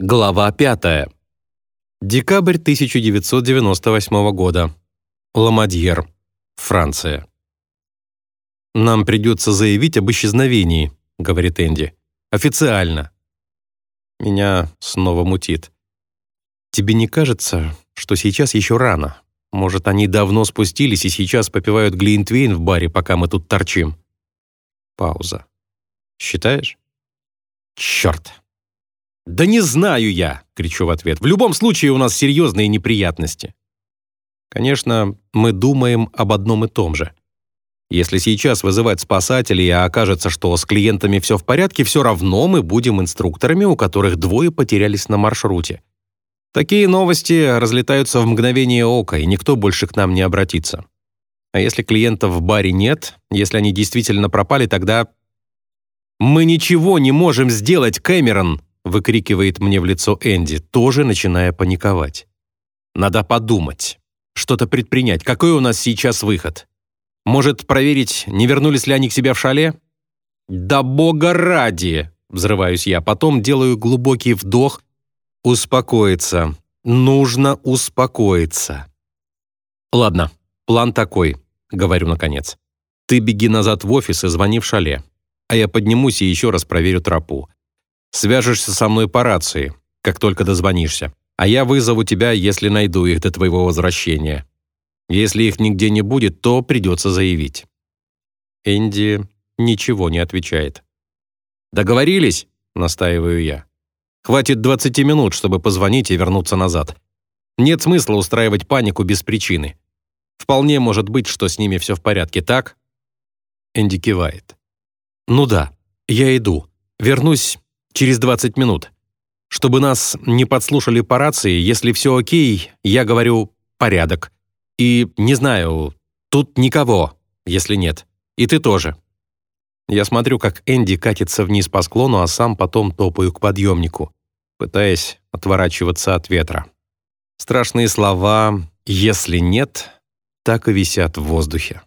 Глава 5. Декабрь 1998 года. Ламадьер, Франция. «Нам придется заявить об исчезновении», — говорит Энди. «Официально». Меня снова мутит. «Тебе не кажется, что сейчас еще рано? Может, они давно спустились и сейчас попивают глинтвейн в баре, пока мы тут торчим?» Пауза. «Считаешь?» «Черт!» «Да не знаю я!» — кричу в ответ. «В любом случае у нас серьезные неприятности». Конечно, мы думаем об одном и том же. Если сейчас вызывать спасателей, а окажется, что с клиентами все в порядке, все равно мы будем инструкторами, у которых двое потерялись на маршруте. Такие новости разлетаются в мгновение ока, и никто больше к нам не обратится. А если клиентов в баре нет, если они действительно пропали, тогда... «Мы ничего не можем сделать, Кэмерон!» Выкрикивает мне в лицо Энди, тоже начиная паниковать. Надо подумать, что-то предпринять. Какой у нас сейчас выход? Может, проверить, не вернулись ли они к себе в шале? Да бога ради! Взрываюсь я, потом делаю глубокий вдох. Успокоиться. Нужно успокоиться. Ладно, план такой, говорю наконец. Ты беги назад в офис и звони в шале. А я поднимусь и еще раз проверю тропу. Свяжешься со мной по рации, как только дозвонишься. А я вызову тебя, если найду их до твоего возвращения. Если их нигде не будет, то придется заявить». Энди ничего не отвечает. «Договорились?» — настаиваю я. «Хватит 20 минут, чтобы позвонить и вернуться назад. Нет смысла устраивать панику без причины. Вполне может быть, что с ними все в порядке, так?» Энди кивает. «Ну да, я иду. Вернусь через 20 минут. Чтобы нас не подслушали по рации, если все окей, я говорю «порядок». И, не знаю, тут никого, если нет. И ты тоже. Я смотрю, как Энди катится вниз по склону, а сам потом топаю к подъемнику, пытаясь отворачиваться от ветра. Страшные слова «если нет» так и висят в воздухе.